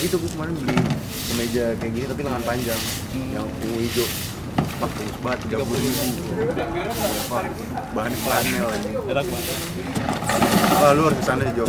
itu gue kemarin beli kemeja kayak gini tapi lengan panjang. Yang ungu hijau. Wah, bagus banget, tiga puluh ribu. Wah, bahan flanel ini enak banget. Wah, lu harus ke sana Jo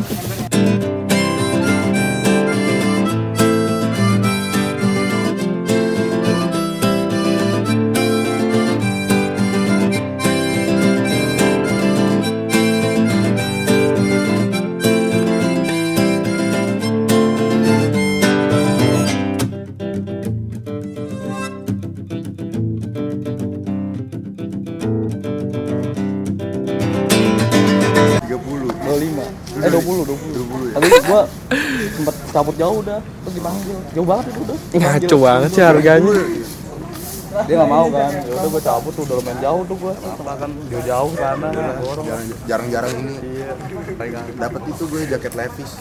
20 20 20 ya? tapi gua sempet cabut jauh udah terus dipanggil. Jauh banget itu udah. Ngaco banget sih harganya. dia nggak mau kan. Ya udah gua cabut tuh udah lumayan jauh tuh gua. Apa kan dia jauh sana Jarang- jarang-jarang ini. Dapat itu gue jaket Levi's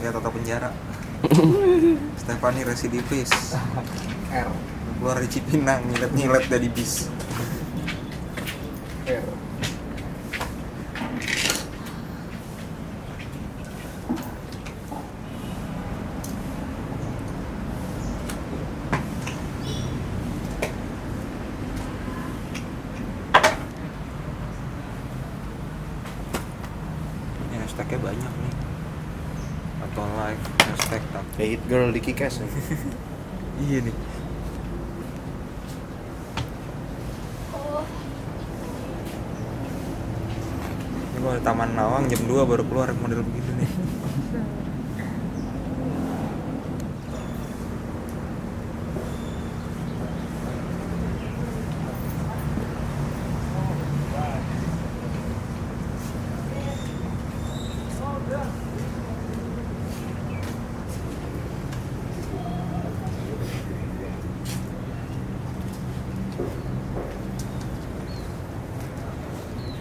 ngeliat atau penjara. Stefani residivis. R. Keluar dari Cipinang nyilet-nyilet dari bis R ya hashtagnya banyak nih atau like hashtag tak Di Kikes ya. iya nih. Ini kalau di Taman Nawang jam 2 baru keluar model begitu nih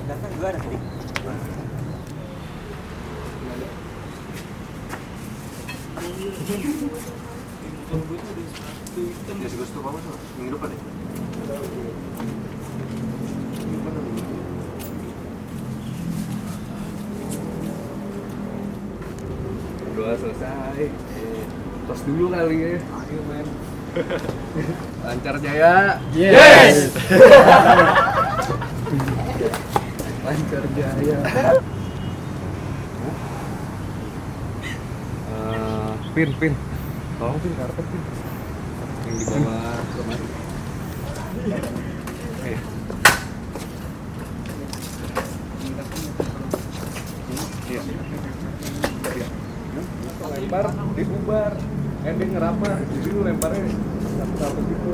datang juga ada tadi Jas gue tuh apa tuh? Minggu depan? Udah selesai. Tos dulu kali ya. Ayo men. Lancar jaya. yes Lancar jaya. Eh, pin pin. Tolong pin karpet pin. Yang di bawah lemari. Oke. Iya. Lempar, dibubar. Ending ngerapa, jadi lu lemparnya satu-satu gitu.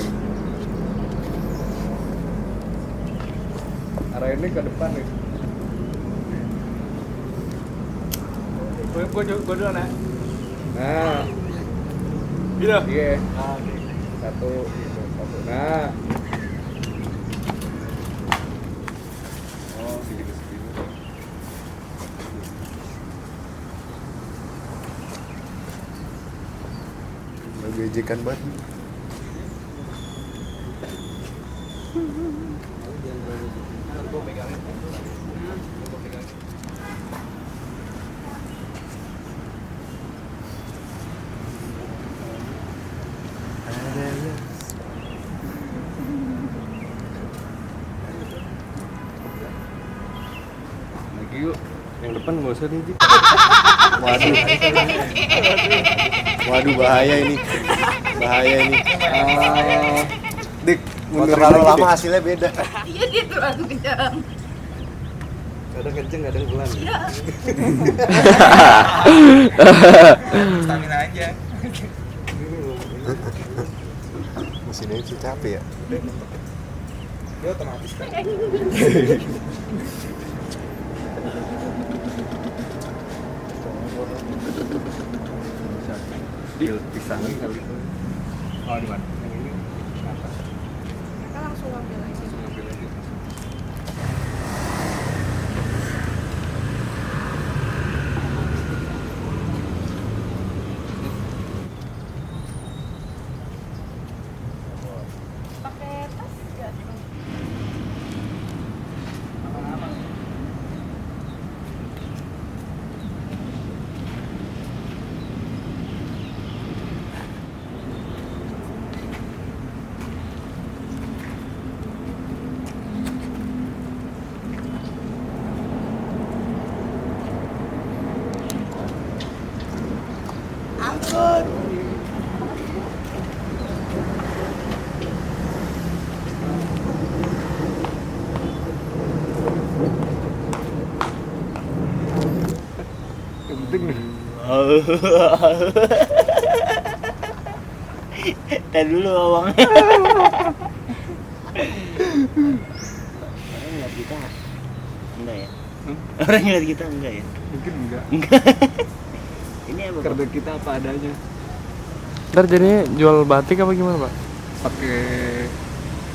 Arah ini ke depan nih. Gue gue gue dulu nih Nah, gitu iya. Satu, gitu, satu. Nah. Oh, segini segini. Lagi ejekan banget. Depan nggak usah nih Dik. Waduh. Waduh bahaya ini. Bahaya ini. Dik, Kalau terlalu lama hasilnya beda. Iya dia terlalu kencang. Kadang kenceng, kadang pelan. Stamina aja. Mesinnya itu capek ya. Dia otomatis kan. Deal pisang kali. Oh di mana? Yang ini apa? Mereka langsung ambil aja. Tar dulu awang. Orang ngeliat kita enggak ya? Orang ngeliat kita enggak ya? Mungkin enggak. Enggak. Ini apa? Karena kita apa adanya. Ntar jadinya jual batik apa gimana pak? Pakai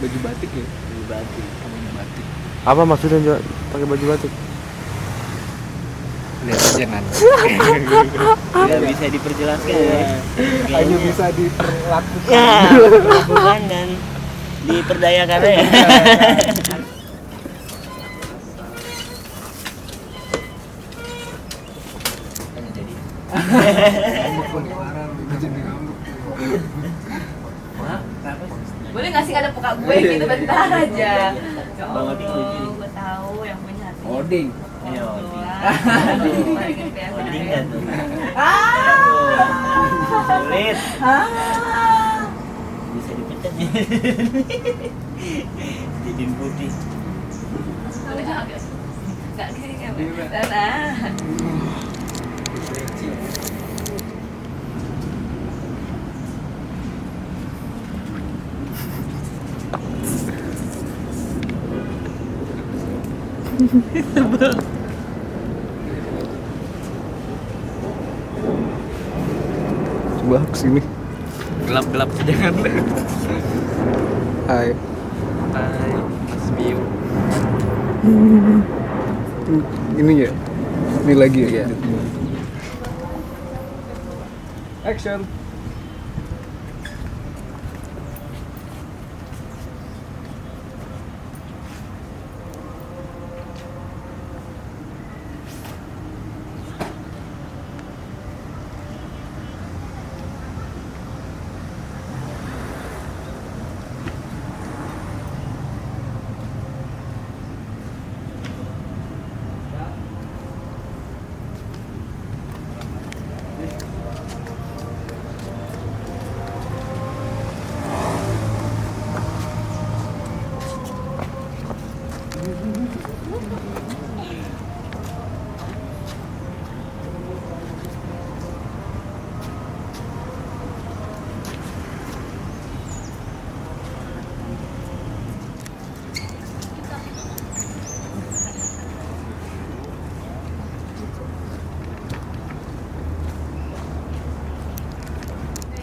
baju batik ya. Beli batik. Baju batik. Apa maksudnya jual pakai baju batik? Lihat aja nanti. Enggak bisa diperjelaskan ya. Hanya Kayaknya. bisa diperlakukan. Ya, bukan dan diperdayakan ya. Boleh nggak sih ada puka gue gitu bentar aja. Ya lucu. gue tahu yang punya hati. Oding. Kan tuh. Sulit. Bisa dipecat ya. Jadiin putih. Ke sini. Gelap-gelap jangan. Hai. Hai, Mas Bio. Ini ya. Ini lagi ya. Action.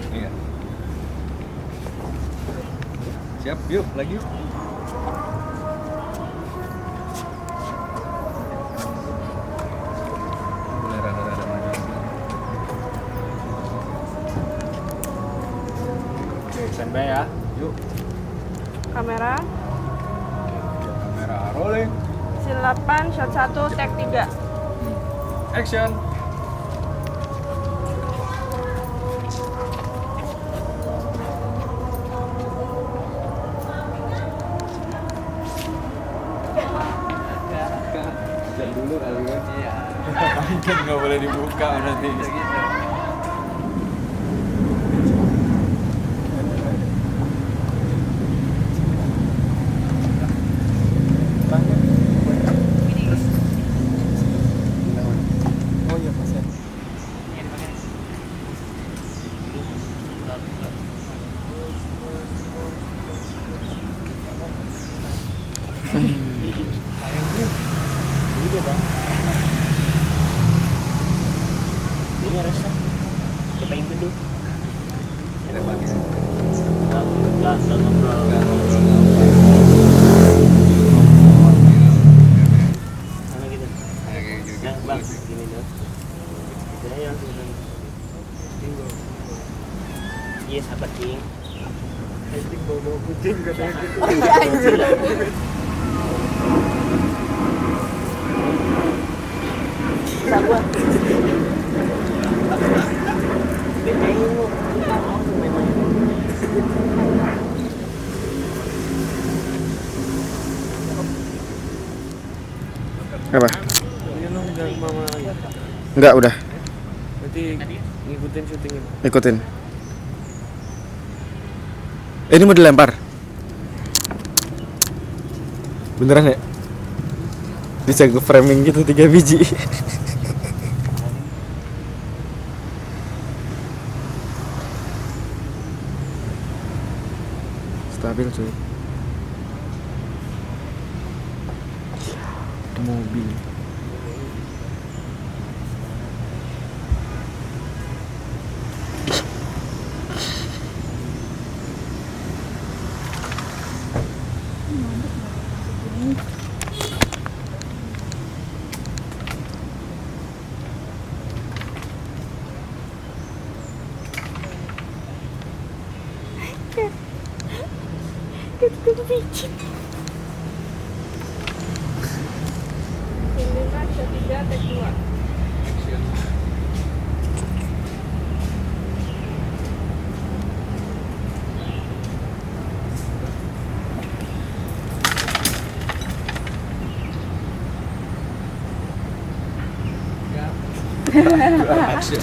Iya. Siap, yuk lagi yuk. Standby ya. Yuk, kamera kamera rolling. 8 shot 1 tag 3 Action. Dulu kali kan? Iya. Nggak boleh dibuka berarti. Ini resep. Dulu. Nggak ngobrol nggak apa. Mana gitu? Kayak kayak gitu. Nah, bang, gini dong. Kita aja langsung dong. Iya, sahabat King. Anjing bawa-bawa kucing katanya gitu. Bisa gua. Bete lu. Mau memang. Apa? Enggak, udah. Berarti ngikutin syutingnya. Ikutin. Eh, ini mau dilempar. Beneran ya? Bisa ke framing gitu tiga biji. Stabil cuy. Itu Action.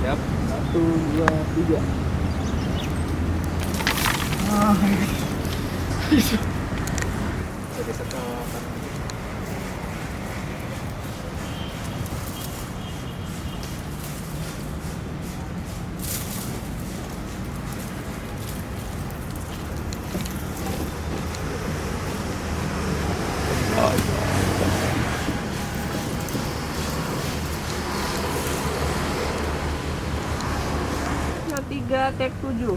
Siap. Satu, dua, tiga. Jadi setelah Shot tiga, tek tujuh.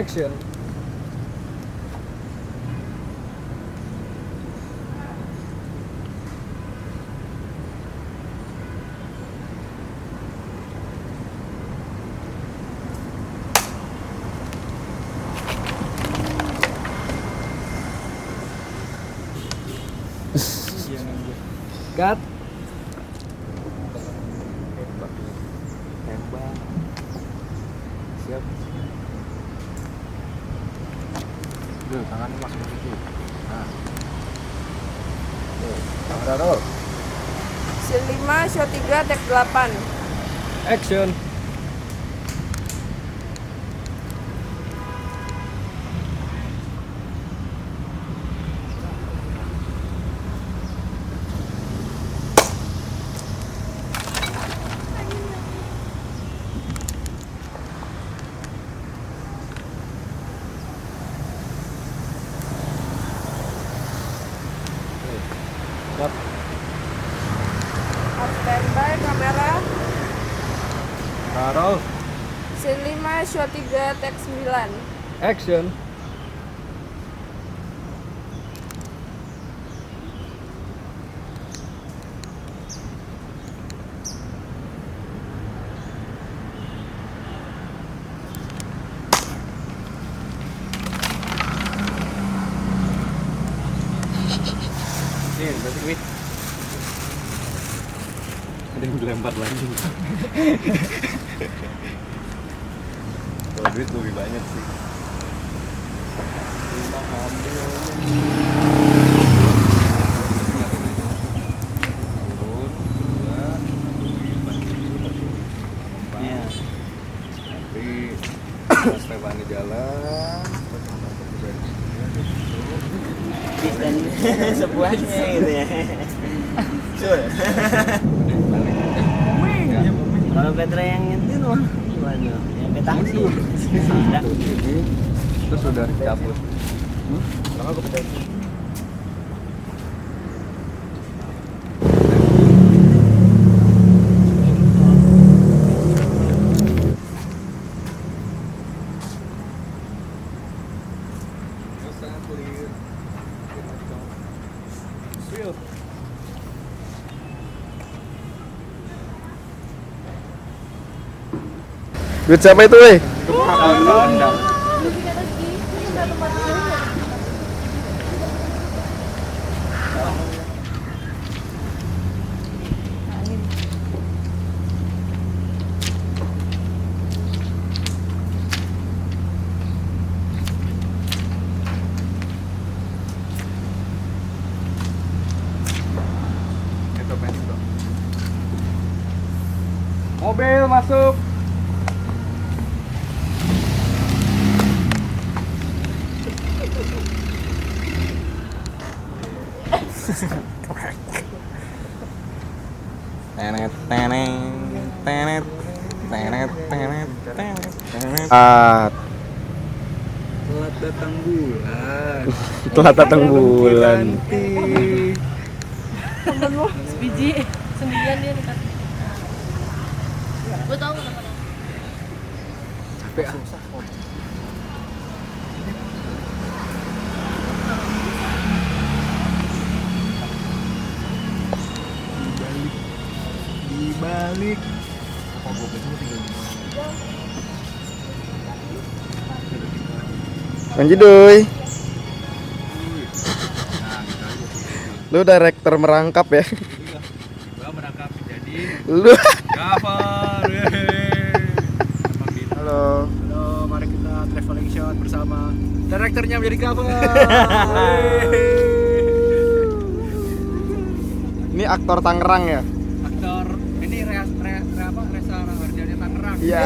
Action. Cut. Tembak. Siap. Duh, tangannya masuk ke situ. Nah. Taruh. Shot tiga, tek delapan. Action. Off standby, kamera. Taruh. Sil lima, shot tiga, tek sembilan. Action. Nih, berarti wait. Ada yang dilempar lagi. duit lebih banyak sih Iya. Nanti Mas Stefani jalan. Sepuasnya gitu ya. Kalau Petra yang itu mah gimana? Yang petangsi. Ada. Terus udah dicabut. Duit siapa itu, weh? Mobil masuk. Ah, Telat datang bulan. telat datang bulan. Biji sendirian dia dekat. Gue tau kenapa. Capek ah. Di Manji doi. Lu direktur merangkap ya? Gua merangkap menjadi Lu. cover. Halo. Halo, mari kita traveling shot bersama direkturnya menjadi cover. Ini aktor Tangerang ya? Aktor ini Rea, Rea apa? Resa Raharjanya Tangerang. Iya.